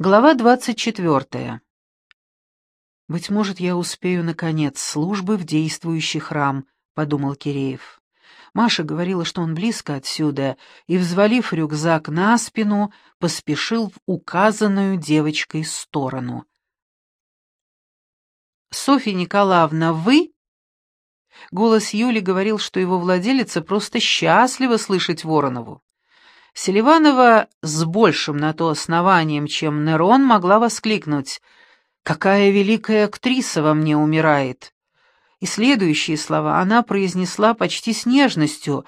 Глава двадцать четвертая. «Быть может, я успею на конец службы в действующий храм», — подумал Киреев. Маша говорила, что он близко отсюда, и, взвалив рюкзак на спину, поспешил в указанную девочкой сторону. «Софья Николаевна, вы?» Голос Юли говорил, что его владелица просто счастлива слышать Воронову. Селиванова с большим на то основанием, чем Нерон, могла воскликнуть «Какая великая актриса во мне умирает!» И следующие слова она произнесла почти с нежностью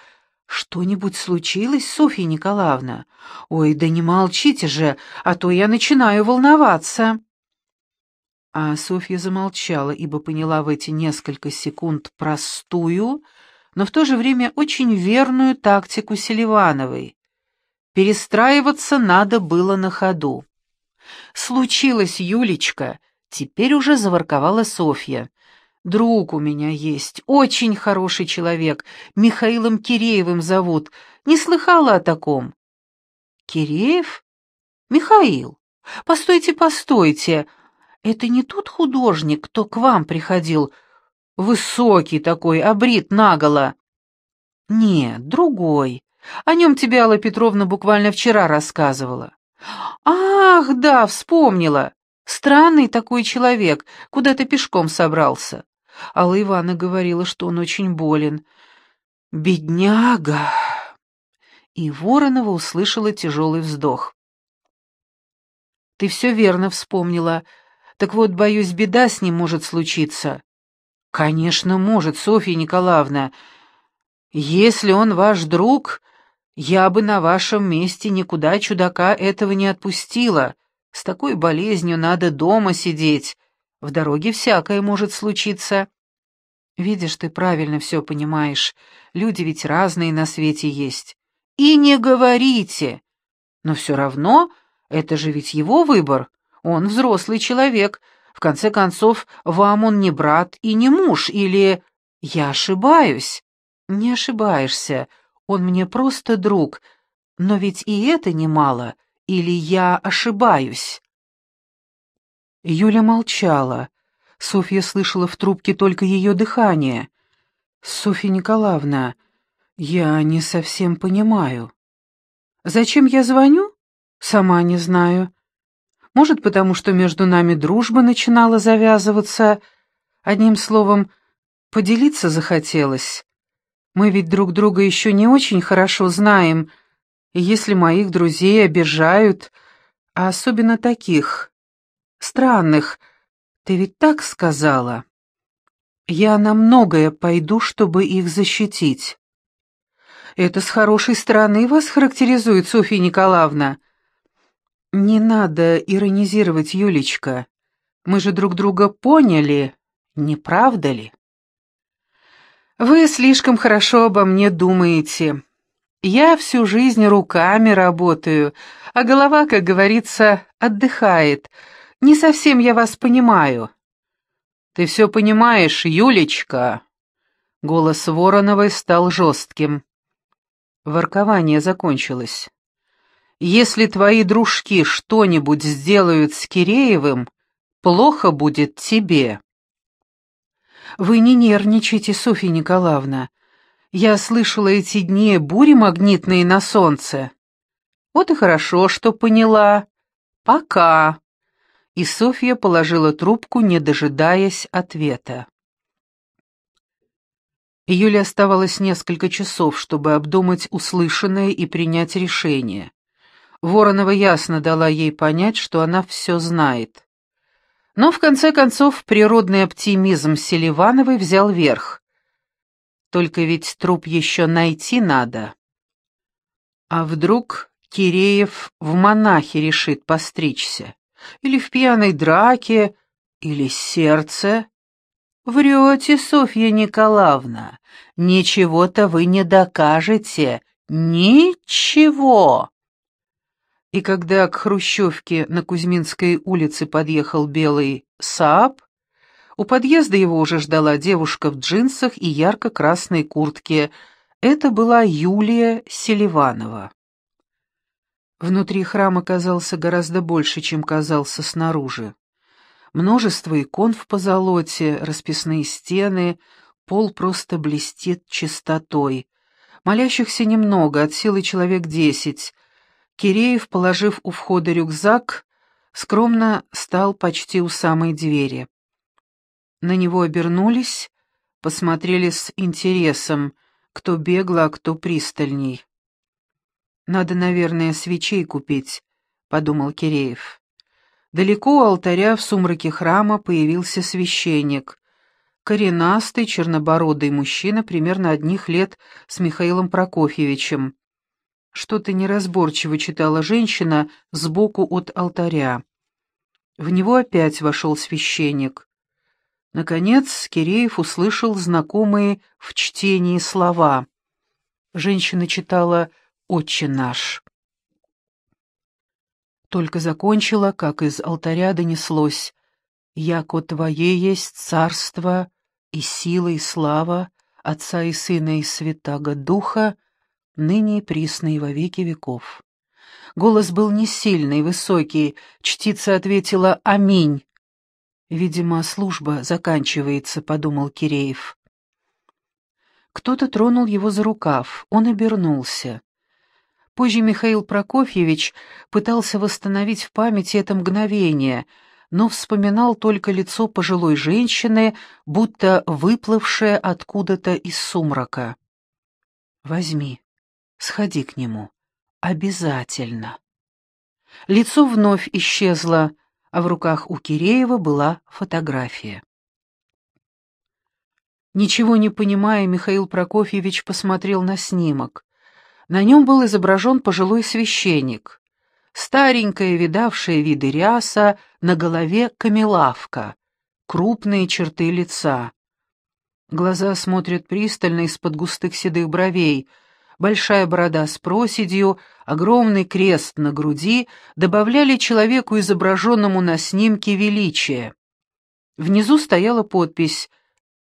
«Что-нибудь случилось, Софья Николаевна? Ой, да не молчите же, а то я начинаю волноваться!» А Софья замолчала, ибо поняла в эти несколько секунд простую, но в то же время очень верную тактику Селивановой. Перестраиваться надо было на ходу. «Случилось, Юлечка!» Теперь уже заворковала Софья. «Друг у меня есть, очень хороший человек, Михаилом Киреевым зовут. Не слыхала о таком?» «Киреев? Михаил? Постойте, постойте. Это не тот художник, кто к вам приходил? Высокий такой, обрит наголо». «Нет, другой. О нем тебе Алла Петровна буквально вчера рассказывала». «Ах, да, вспомнила. Странный такой человек, куда-то пешком собрался». Алла Ивановна говорила, что он очень болен. «Бедняга!» И Воронова услышала тяжелый вздох. «Ты все верно вспомнила. Так вот, боюсь, беда с ним может случиться». «Конечно, может, Софья Николаевна. Если он ваш друг, я бы на вашем месте никуда чудака этого не отпустила. С такой болезнью надо дома сидеть. В дороге всякое может случиться. Видишь, ты правильно все понимаешь. Люди ведь разные на свете есть. И не говорите. Но все равно, это же ведь его выбор. Он взрослый человек. В конце концов, вам он не брат и не муж, или... Я ошибаюсь. Не ошибаешься. Он мне просто друг, но ведь и это немало, или я ошибаюсь?» Юля молчала. Софья слышала в трубке только ее дыхание. «Софья Николаевна, я не совсем понимаю. Зачем я звоню? Сама не знаю. Может, потому что между нами дружба начинала завязываться. Одним словом, поделиться захотелось. Мы ведь друг друга еще не очень хорошо знаем, и если моих друзей обижают, а особенно таких, странных, ты ведь так сказала? Я на многое пойду, чтобы их защитить. Это с хорошей стороны вас характеризует, Софья Николаевна. Не надо иронизировать, Юлечка. Мы же друг друга поняли, не правда ли? «Вы слишком хорошо обо мне думаете. Я всю жизнь руками работаю, а голова, как говорится, отдыхает. Не совсем я вас понимаю». «Ты все понимаешь, Юлечка?» Голос Вороновой стал жестким. Воркование закончилось. «Если твои дружки что-нибудь сделают с Киреевым, плохо будет тебе». Вы не нервничайте, Софья Николаевна. Я слышала эти дни бури магнитные на солнце. Вот и хорошо, что поняла. Пока. И Софья положила трубку, не дожидаясь ответа. Юле оставалось несколько часов, чтобы обдумать услышанное и принять решение. Воронова ясно дала ей понять, что она все знает. Но, в конце концов, природный оптимизм Селивановой взял верх. Только ведь труп еще найти надо. А вдруг Киреев в монахе решит постричься? Или в пьяной драке? Или сердце? Врете, Софья Николаевна. Ничего-то вы не докажете. Ничего. И когда к Хрущевке на Кузьминской улице подъехал белый Сааб, у подъезда его уже ждала девушка в джинсах и ярко-красной куртке. Это была Юлия Селиванова. Внутри храм оказался гораздо больше, чем казался снаружи. Множество икон в позолоте, расписные стены, пол просто блестит чистотой. Молящихся немного, от силы человек десять. Киреев, положив у входа рюкзак, скромно стал почти у самой двери. На него обернулись, посмотрели с интересом, кто бегло, а кто пристальней. «Надо, наверное, свечей купить», — подумал Киреев. Далеко у алтаря в сумраке храма появился священник. Коренастый, чернобородый мужчина примерно одних лет с Михаилом Прокофьевичем. Что-то неразборчиво читала женщина сбоку от алтаря. В него опять вошел священник. Наконец Киреев услышал знакомые в чтении слова. Женщина читала «Отче наш». Только закончила, как из алтаря донеслось «Яко Твое есть царство и сила и слава Отца и Сына и Святаго Духа, ныне и присно во веки веков». Голос был не сильный, высокий, чтица ответила «Аминь». «Видимо, служба заканчивается», — подумал Киреев. Кто-то тронул его за рукав, он обернулся. Позже Михаил Прокофьевич пытался восстановить в памяти это мгновение, но вспоминал только лицо пожилой женщины, будто выплывшее откуда-то из сумрака. «Возьми, сходи к нему. Обязательно». Лицо вновь исчезло, а в руках у Киреева была фотография. Ничего не понимая, Михаил Прокофьевич посмотрел на снимок. На нем был изображен пожилой священник. Старенькая, видавшая виды ряса, на голове камелавка, крупные черты лица. Глаза смотрят пристально из-под густых седых бровей, большая борода с проседью, огромный крест на груди добавляли человеку, изображенному на снимке, величие. Внизу стояла подпись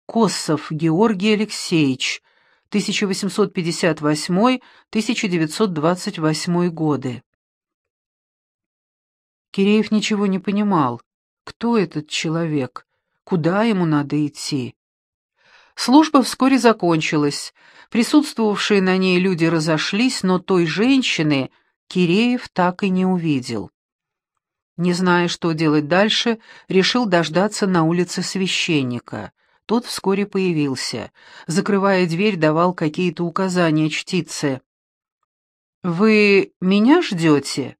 «Косов Георгий Алексеевич», 1858-1928 годы. Киреев ничего не понимал. Кто этот человек? Куда ему надо идти? Служба вскоре закончилась. Присутствовавшие на ней люди разошлись, но той женщины Киреев так и не увидел. Не зная, что делать дальше, решил дождаться на улице священника — тот вскоре появился. Закрывая дверь, давал какие-то указания чтице. «Вы меня ждете?»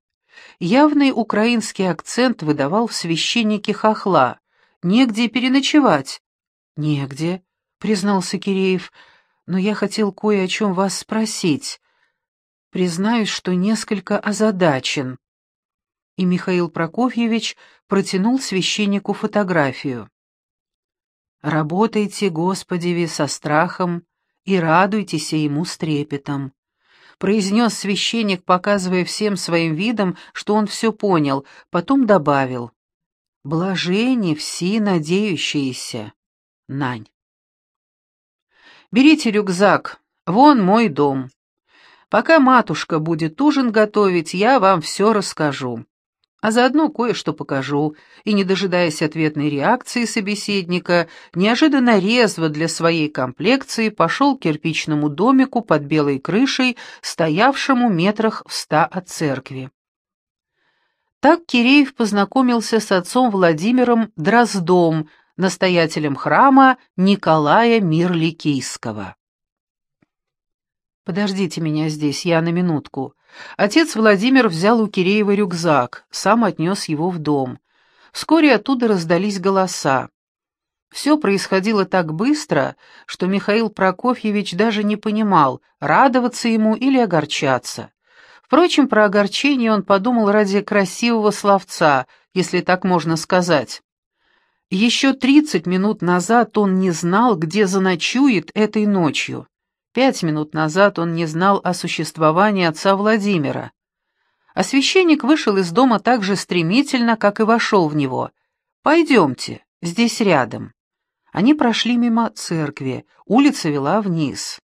Явный украинский акцент выдавал в священнике хохла. «Негде переночевать». «Негде», — признался Киреев, — «но я хотел кое о чем вас спросить. Признаюсь, что несколько озадачен». И Михаил Прокофьевич протянул священнику фотографию. Работайте, Господи, со страхом и радуйтесь ему с трепетом. Произнес священник, показывая всем своим видом, что он все понял, потом добавил. Блажени все надеющиеся. Нань. Берите рюкзак, вон мой дом. Пока матушка будет ужин готовить, я вам все расскажу а заодно кое-что покажу, и, не дожидаясь ответной реакции собеседника, неожиданно резво для своей комплекции пошел к кирпичному домику под белой крышей, стоявшему метрах в ста от церкви. Так Киреев познакомился с отцом Владимиром Дроздом, настоятелем храма Николая Мирликийского. «Подождите меня здесь, я на минутку», Отец Владимир взял у Киреева рюкзак, сам отнес его в дом. Вскоре оттуда раздались голоса. Все происходило так быстро, что Михаил Прокофьевич даже не понимал, радоваться ему или огорчаться. Впрочем, про огорчение он подумал ради красивого словца, если так можно сказать. Еще тридцать минут назад он не знал, где заночует этой ночью. Пять минут назад он не знал о существовании отца Владимира. А священник вышел из дома так же стремительно, как и вошел в него. «Пойдемте, здесь рядом». Они прошли мимо церкви, улица вела вниз.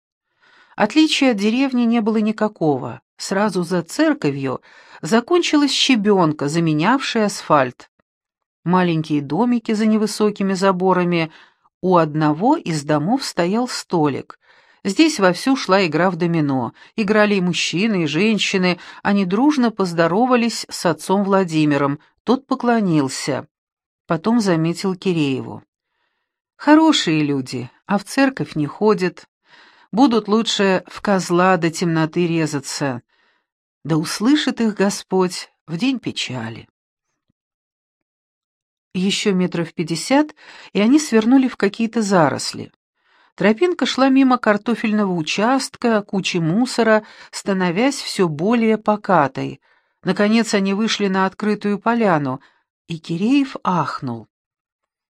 Отличия от деревни не было никакого. Сразу за церковью закончилась щебенка, заменявшая асфальт. Маленькие домики за невысокими заборами, у одного из домов стоял столик. Здесь вовсю шла игра в домино. Играли и мужчины, и женщины. Они дружно поздоровались с отцом Владимиром. Тот поклонился. Потом заметил Кирееву. «Хорошие люди, а в церковь не ходят. Будут лучше в козла до темноты резаться. Да услышит их Господь в день печали». Еще метров пятьдесят, и они свернули в какие-то заросли. Тропинка шла мимо картофельного участка, кучи мусора, становясь все более покатой. Наконец они вышли на открытую поляну, и Киреев ахнул.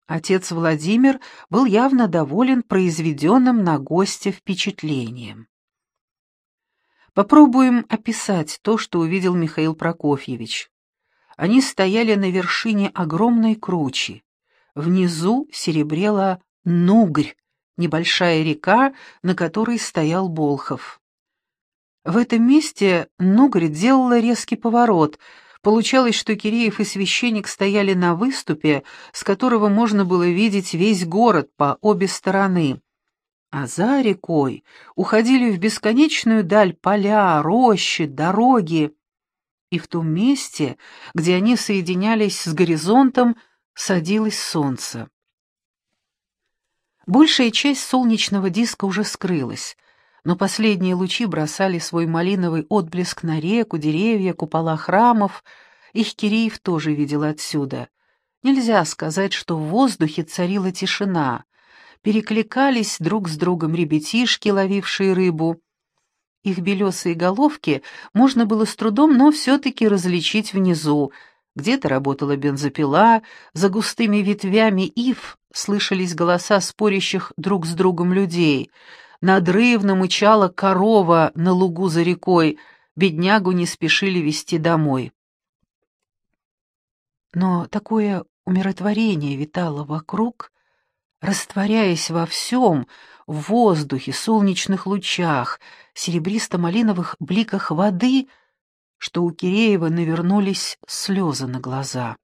Отец Владимир был явно доволен произведенным на гостя впечатлением. Попробуем описать то, что увидел Михаил Прокофьевич. Они стояли на вершине огромной кручи. Внизу серебрела Нугрь, небольшая река, на которой стоял Болхов. В этом месте Нугрь делала резкий поворот. Получалось, что Киреев и священник стояли на выступе, с которого можно было видеть весь город по обе стороны. А за рекой уходили в бесконечную даль поля, рощи, дороги. И в том месте, где они соединялись с горизонтом, садилось солнце. Большая часть солнечного диска уже скрылась, но последние лучи бросали свой малиновый отблеск на реку, деревья, купола храмов. Их Киреев тоже видел отсюда. Нельзя сказать, что в воздухе царила тишина. Перекликались друг с другом ребятишки, ловившие рыбу. Их белесые головки можно было с трудом, но все-таки различить внизу. Где-то работала бензопила, за густыми ветвями ив слышались голоса спорящих друг с другом людей. Надрывно мычала корова на лугу за рекой, беднягу не спешили вести домой. Но такое умиротворение витало вокруг, растворяясь во всем, в воздухе, солнечных лучах, серебристо-малиновых бликах воды, что у Киреева навернулись слезы на глаза.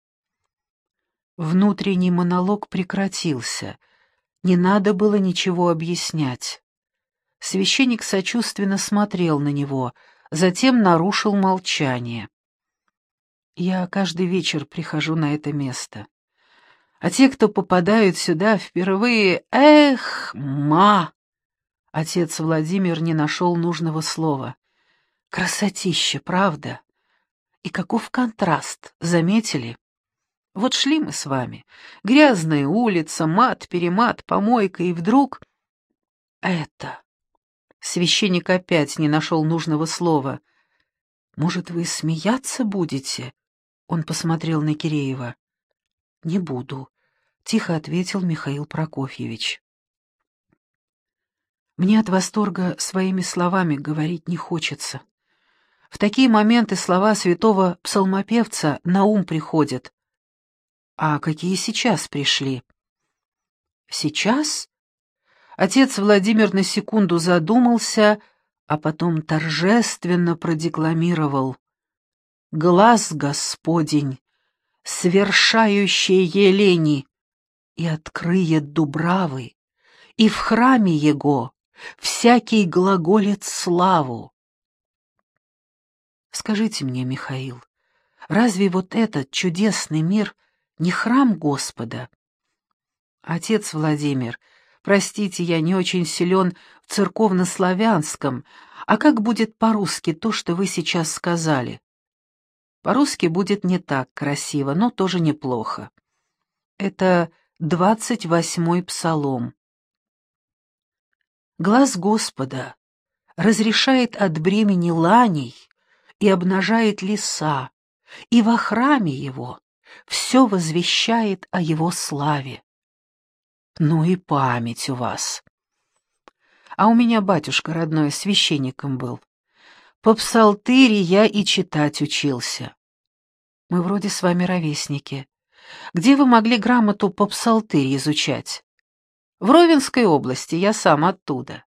Внутренний монолог прекратился. Не надо было ничего объяснять. Священник сочувственно смотрел на него, затем нарушил молчание. «Я каждый вечер прихожу на это место. А те, кто попадают сюда впервые, эх, ма!» Отец Владимир не нашел нужного слова. «Красотища, правда? И каков контраст, заметили?» Вот шли мы с вами. Грязная улица, мат-перемат, помойка, и вдруг... Это... Священник опять не нашел нужного слова. «Может, вы смеяться будете?» Он посмотрел на Киреева. «Не буду», — тихо ответил Михаил Прокофьевич. «Мне от восторга своими словами говорить не хочется. В такие моменты слова святого псалмопевца на ум приходят. А какие сейчас пришли? Сейчас? Отец Владимир на секунду задумался, а потом торжественно продекламировал. «Глаз Господень, свершающий елени, и открыет дубравы, и в храме Его всякий глаголет славу». Скажите мне, Михаил, разве вот этот чудесный мир — не храм Господа. Отец Владимир, простите, я не очень силен в церковно-славянском, а как будет по-русски то, что вы сейчас сказали? По-русски будет не так красиво, но тоже неплохо. Это двадцать восьмой псалом. Глаз Господа разрешает от бремени ланей и обнажает леса, и во храме его все возвещает о его славе. Ну и память у вас. А у меня батюшка родной священником был. По псалтыре я и читать учился. Мы вроде с вами ровесники. Где вы могли грамоту по псалтыре изучать? В Ровенской области, я сам оттуда.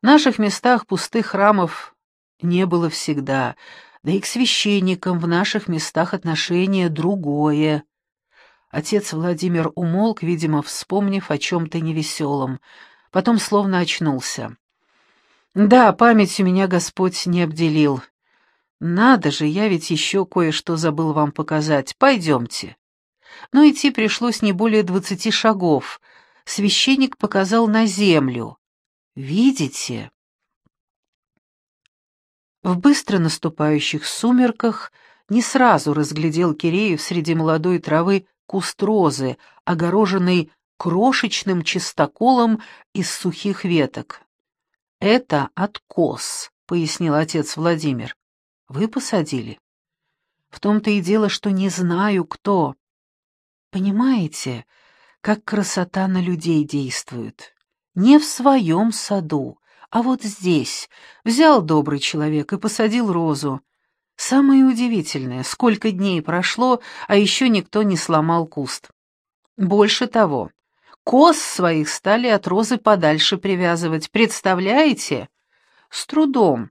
В наших местах пустых храмов не было всегда, Да и к священникам в наших местах отношение другое. Отец Владимир умолк, видимо, вспомнив о чем-то невеселом. Потом словно очнулся. «Да, память у меня Господь не обделил. Надо же, я ведь еще кое-что забыл вам показать. Пойдемте». Но идти пришлось не более двадцати шагов. Священник показал на землю. «Видите?» В быстро наступающих сумерках не сразу разглядел Киреев среди молодой травы куст розы, огороженный крошечным чистоколом из сухих веток. «Это откос», — пояснил отец Владимир. «Вы посадили?» «В том-то и дело, что не знаю, кто». «Понимаете, как красота на людей действует? Не в своем саду, а вот здесь взял добрый человек и посадил розу. Самое удивительное, сколько дней прошло, а еще никто не сломал куст. Больше того, коз своих стали от розы подальше привязывать, представляете? С трудом.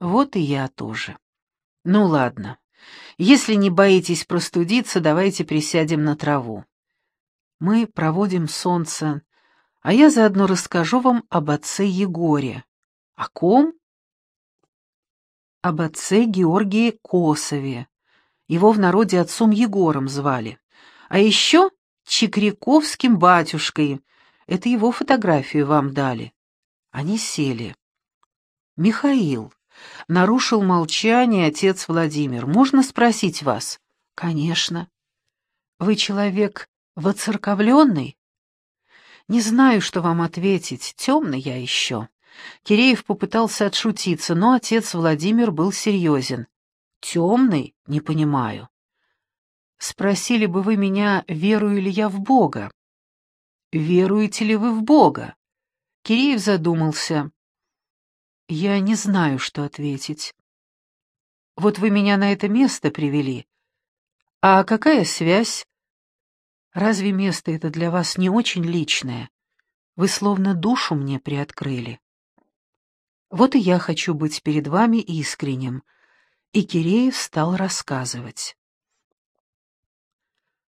Вот и я тоже. Ну ладно, если не боитесь простудиться, давайте присядем на траву. Мы проводим солнце, а я заодно расскажу вам об отце Егоре. О ком? Об отце Георгии Косове. Его в народе отцом Егором звали. А еще Чекряковским батюшкой. Это его фотографию вам дали. Они сели. Михаил. Нарушил молчание отец Владимир. Можно спросить вас? Конечно. Вы человек воцерковленный? Не знаю, что вам ответить, темный я еще. Киреев попытался отшутиться, но отец Владимир был серьезен. Темный? Не понимаю. Спросили бы вы меня, верую ли я в Бога? Веруете ли вы в Бога? Киреев задумался. Я не знаю, что ответить. Вот вы меня на это место привели. А какая связь? Разве место это для вас не очень личное? Вы словно душу мне приоткрыли. Вот и я хочу быть перед вами искренним. И Киреев стал рассказывать.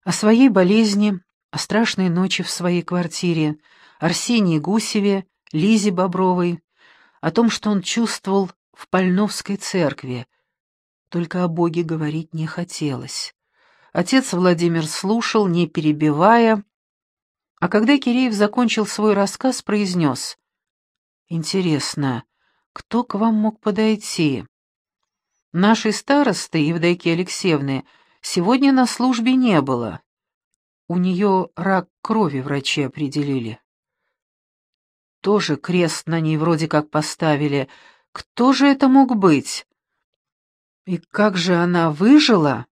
О своей болезни, о страшной ночи в своей квартире, Арсении Гусеве, Лизе Бобровой, о том, что он чувствовал в Пальновской церкви. Только о Боге говорить не хотелось. Отец Владимир слушал, не перебивая, а когда Киреев закончил свой рассказ, произнес. «Интересно, кто к вам мог подойти?» «Нашей старосты, Евдокии Алексеевны, сегодня на службе не было. У нее рак крови врачи определили тоже крест на ней вроде как поставили. Кто же это мог быть? И как же она выжила?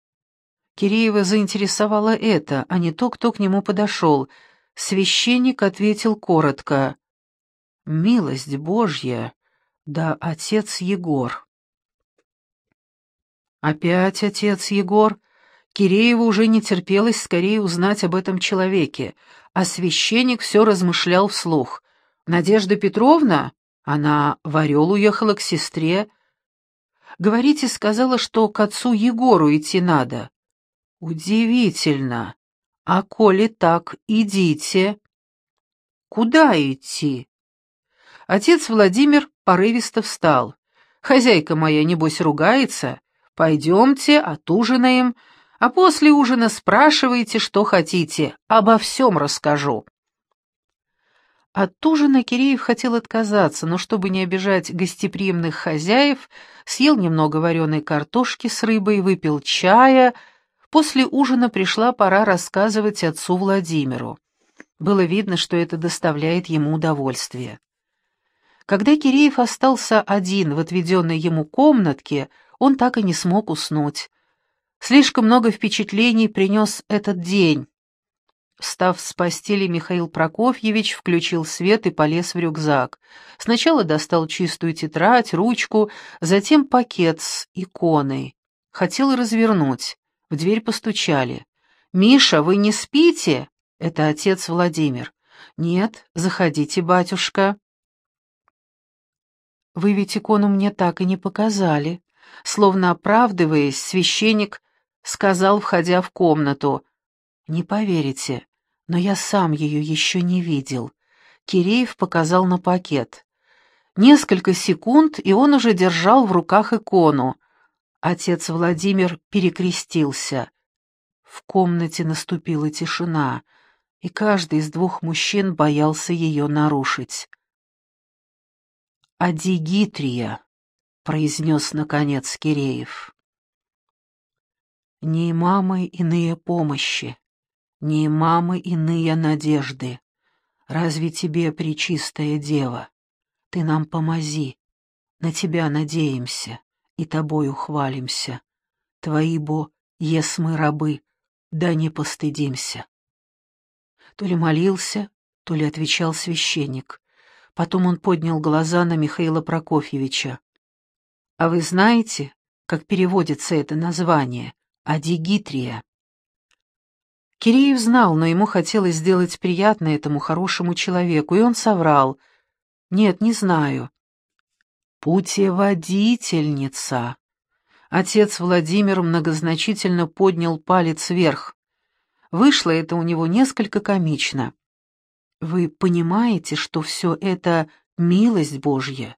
Киреева заинтересовало это, а не то, кто к нему подошел. Священник ответил коротко. «Милость Божья, да отец Егор». Опять отец Егор. Кирееву уже не терпелось скорее узнать об этом человеке, а священник все размышлял вслух. Надежда Петровна? Она в Орел уехала к сестре. Говорите, сказала, что к отцу Егору идти надо. Удивительно. А коли так, идите. Куда идти? Отец Владимир порывисто встал. Хозяйка моя, небось, ругается. Пойдемте, отужинаем, а после ужина спрашивайте, что хотите. Обо всем расскажу. От ужина Киреев хотел отказаться, но чтобы не обижать гостеприимных хозяев, съел немного вареной картошки с рыбой, выпил чая. После ужина пришла пора рассказывать отцу Владимиру. Было видно, что это доставляет ему удовольствие. Когда Киреев остался один в отведенной ему комнатке, он так и не смог уснуть. Слишком много впечатлений принес этот день. Встав с постели, Михаил Прокофьевич включил свет и полез в рюкзак. Сначала достал чистую тетрадь, ручку, затем пакет с иконой. Хотел развернуть. В дверь постучали. «Миша, вы не спите?» Это отец Владимир. «Нет, заходите, батюшка». «Вы ведь икону мне так и не показали», Словно оправдываясь, священник сказал, входя в комнату. «Не поверите, но я сам ее еще не видел». Киреев показал на пакет. Несколько секунд, и он уже держал в руках икону. Отец Владимир перекрестился. В комнате наступила тишина, и каждый из двух мужчин боялся ее нарушить. «Адигитрия», — произнес, наконец, Киреев. «Не мамы иные помощи, не мамы иные надежды. Разве тебе, пречистая дева? Ты нам помози, на тебя надеемся и тобою хвалимся. Твои, бо, ес мы рабы, да не постыдимся. То ли молился, то ли отвечал священник. Потом он поднял глаза на Михаила Прокофьевича. «А вы знаете, как переводится это название? Адигитрия?» Киреев знал, но ему хотелось сделать приятно этому хорошему человеку, и он соврал. «Нет, не знаю». «Путеводительница», Отец Владимир многозначительно поднял палец вверх. Вышло это у него несколько комично. «Вы понимаете, что все это милость Божья?»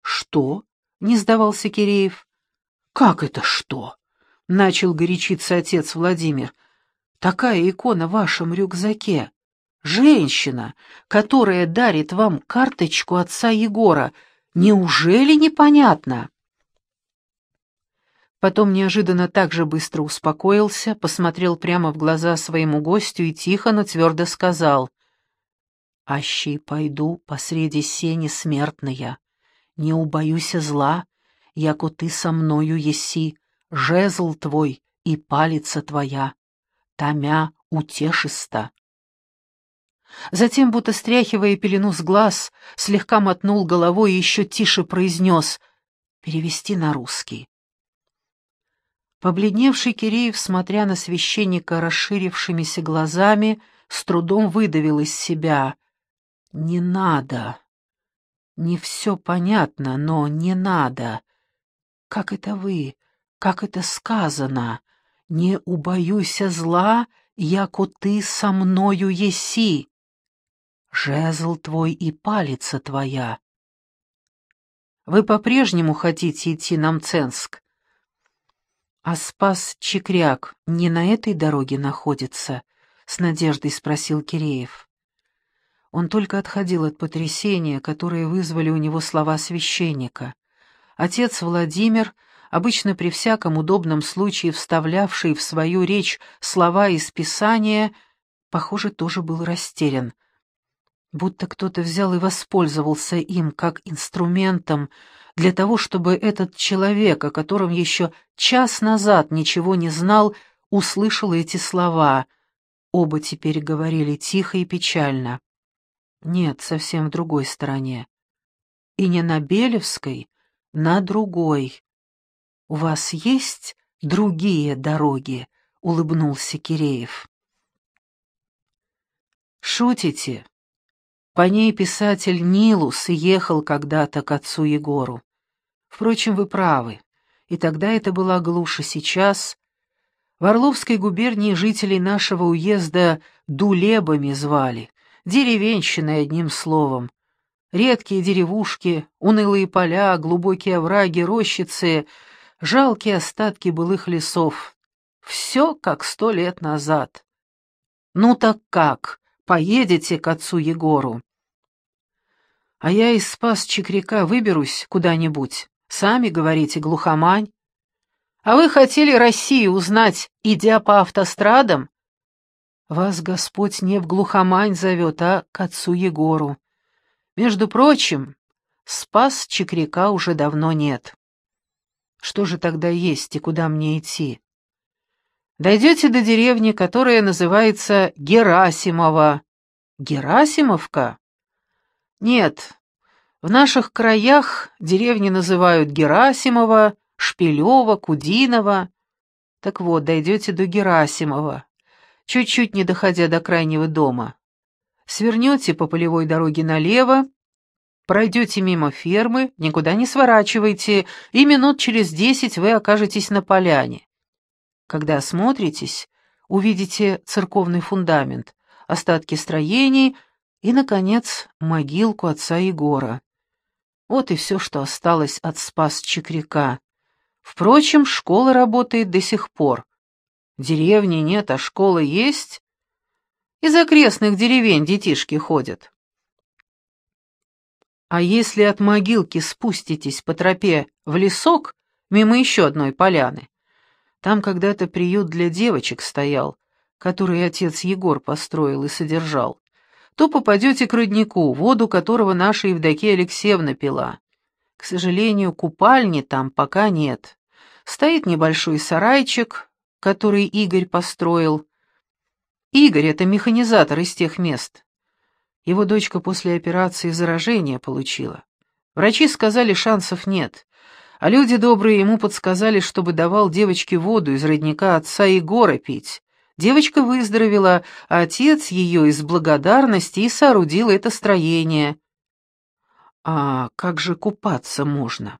«Что?» — не сдавался Киреев. «Как это что?» — начал горячиться отец Владимир. «Такая икона в вашем рюкзаке. Женщина, которая дарит вам карточку отца Егора. Неужели непонятно?» Потом неожиданно так же быстро успокоился, посмотрел прямо в глаза своему гостю и тихо, но твердо сказал. «Аще пойду посреди сени смертная, не убоюся зла, яко ты со мною еси, жезл твой и палица твоя, томя утешиста». Затем, будто стряхивая пелену с глаз, слегка мотнул головой и еще тише произнес «Перевести на русский». Побледневший Киреев, смотря на священника расширившимися глазами, с трудом выдавил из себя. «Не надо. Не все понятно, но не надо. Как это вы? Как это сказано? Не убоюся зла, яко ты со мною еси. Жезл твой и палица твоя. Вы по-прежнему хотите идти на Мценск? «А спас Чекряк не на этой дороге находится?» — с надеждой спросил Киреев. Он только отходил от потрясения, которое вызвали у него слова священника. Отец Владимир, обычно при всяком удобном случае вставлявший в свою речь слова из Писания, похоже, тоже был растерян. Будто кто-то взял и воспользовался им как инструментом, для того, чтобы этот человек, о котором еще час назад ничего не знал, услышал эти слова. Оба теперь говорили тихо и печально. Нет, совсем в другой стороне. И не на Белевской, на другой. «У вас есть другие дороги?» — улыбнулся Киреев. «Шутите?» По ней писатель Нилус ехал когда-то к отцу Егору. Впрочем, вы правы. И тогда это была глушь, и сейчас... В Орловской губернии жителей нашего уезда дулебами звали, деревенщиной одним словом. Редкие деревушки, унылые поля, глубокие овраги, рощицы, жалкие остатки былых лесов. Все как сто лет назад. Ну так как, поедете к отцу Егору? А я из спас Чекряка выберусь куда-нибудь, Сами говорите, глухомань. А вы хотели Россию узнать, идя по автострадам? Вас Господь не в глухомань зовет, а к отцу Егору. Между прочим, спас Чекряка уже давно нет. Что же тогда есть и куда мне идти? Дойдете до деревни, которая называется Герасимова. Герасимовка? Нет, в наших краях деревни называют Герасимова, Шпилева, Кудинова. Так вот, дойдете до Герасимова, чуть-чуть не доходя до крайнего дома. Свернете по полевой дороге налево, Пройдете мимо фермы, никуда не сворачивайте, и минут через десять вы окажетесь на поляне. Когда осмотритесь, увидите церковный фундамент, остатки строений и, наконец, могилку отца Егора. Вот и все, что осталось от спас Чекряка. Впрочем, школа работает до сих пор. Деревни нет, а школа есть. Из окрестных деревень детишки ходят. А если от могилки спуститесь по тропе в лесок, мимо еще одной поляны, там когда-то приют для девочек стоял, который отец Егор построил и содержал, то попадете к роднику, воду которого наша Евдокия Алексеевна пила. К сожалению, купальни там пока нет. Стоит небольшой сарайчик, который Игорь построил. Игорь — это механизатор из тех мест. Его дочка после операции заражение получила. Врачи сказали, шансов нет. А люди добрые ему подсказали, чтобы давал девочке воду из родника отца Егора пить. Девочка выздоровела, а отец ее из благодарности и соорудил это строение. А как же купаться можно?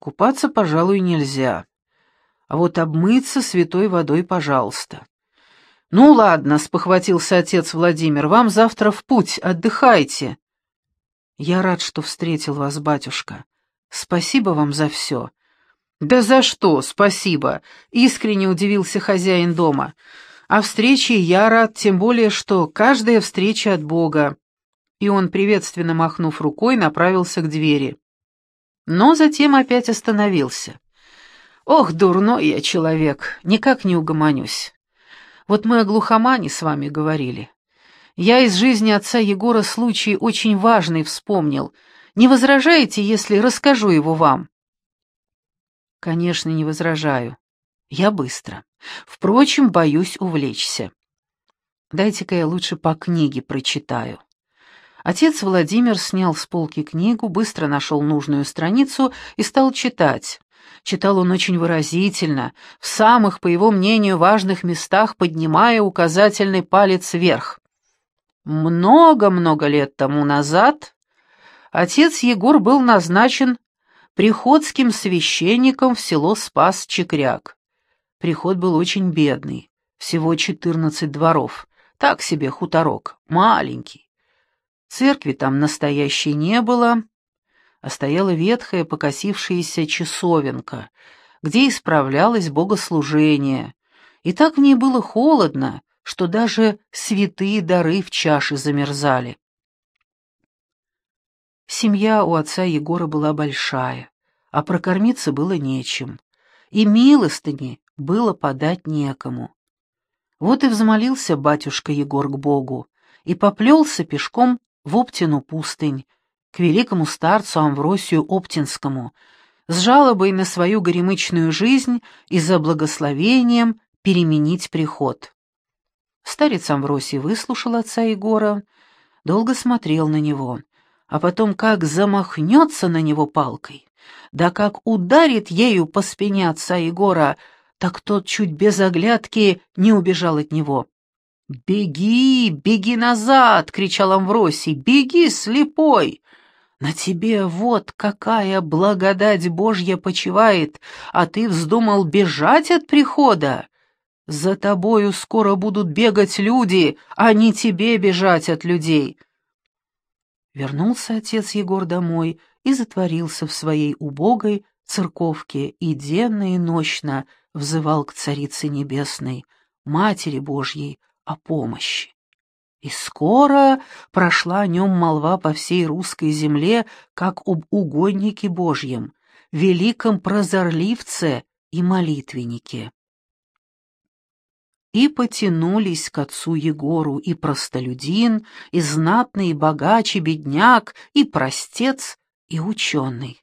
Купаться, пожалуй, нельзя. А вот обмыться святой водой, пожалуйста. «Ну ладно», — спохватился отец Владимир, — «вам завтра в путь, отдыхайте». «Я рад, что встретил вас, батюшка. Спасибо вам за все». «Да за что, спасибо», — искренне удивился хозяин дома. «О встрече я рад, тем более, что каждая встреча от Бога». И он, приветственно махнув рукой, направился к двери. Но затем опять остановился. «Ох, дурной я человек, никак не угомонюсь. Вот мы о глухомане с вами говорили. Я из жизни отца Егора случай очень важный вспомнил. Не возражаете, если расскажу его вам?» «Конечно, не возражаю. Я быстро. Впрочем, боюсь увлечься. Дайте-ка я лучше по книге прочитаю». Отец Владимир снял с полки книгу, быстро нашел нужную страницу и стал читать. Читал он очень выразительно, в самых, по его мнению, важных местах поднимая указательный палец вверх. Много-много лет тому назад отец Егор был назначен приходским священником в село Спас-Чекряк. Приход был очень бедный, всего четырнадцать дворов, так себе хуторок, маленький. Церкви там настоящей не было, а стояла ветхая покосившаяся часовенка, где исправлялось богослужение, и так в ней было холодно, что даже святые дары в чаше замерзали. Семья у отца Егора была большая, а прокормиться было нечем, и милостыни было подать некому. Вот и взмолился батюшка Егор к Богу и поплелся пешком в Оптину пустынь, к великому старцу Амвросию Оптинскому с жалобой на свою горемычную жизнь и за благословением переменить приход. Старец Амвросий выслушал отца Егора, долго смотрел на него, а потом как замахнется на него палкой, да как ударит ею по спине отца Егора, так тот чуть без оглядки не убежал от него. «Беги, беги назад!» — кричал Амвросий. «Беги, слепой! На тебе вот какая благодать Божья почивает, а ты вздумал бежать от прихода. За тобою скоро будут бегать люди, а не тебе бежать от людей. Вернулся отец Егор домой и затворился в своей убогой церковке и денно и нощно взывал к Царице Небесной, Матери Божьей, о помощи. И скоро прошла о нем молва по всей русской земле, как об угоднике Божьем, великом прозорливце и молитвеннике. И потянулись к отцу Егору и простолюдин, и знатный, и богач, бедняк, и простец, и ученый.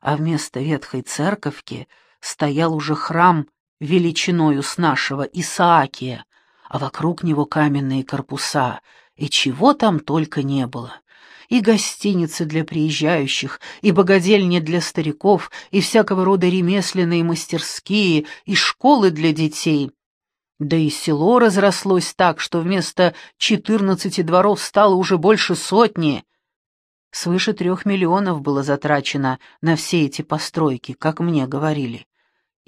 А вместо ветхой церковки стоял уже храм величиною с нашего Исаакия, а вокруг него каменные корпуса, и чего там только не было. И гостиницы для приезжающих, и богадельни для стариков, и всякого рода ремесленные мастерские, и школы для детей. Да и село разрослось так, что вместо четырнадцати дворов стало уже больше сотни. Свыше трех миллионов было затрачено на все эти постройки, как мне говорили.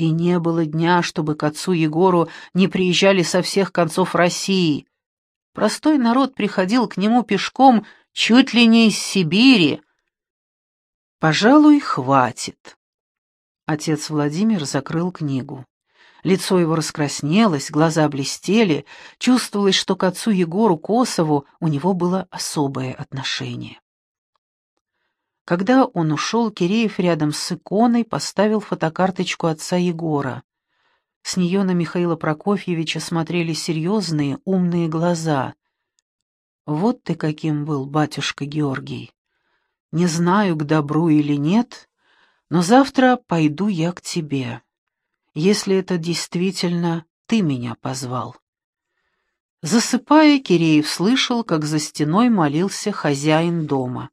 И не было дня, чтобы к отцу Егору не приезжали со всех концов России. Простой народ приходил к нему пешком чуть ли не из Сибири. Пожалуй, хватит. Отец Владимир закрыл книгу. Лицо его раскраснелось, глаза блестели, чувствовалось, что к отцу Егору Косову у него было особое отношение. Когда он ушел, Киреев рядом с иконой поставил фотокарточку отца Егора. С нее на Михаила Прокофьевича смотрели серьезные, умные глаза. «Вот ты каким был, батюшка Георгий. Не знаю, к добру или нет, но завтра пойду я к тебе, если это действительно ты меня позвал». Засыпая, Киреев слышал, как за стеной молился хозяин дома.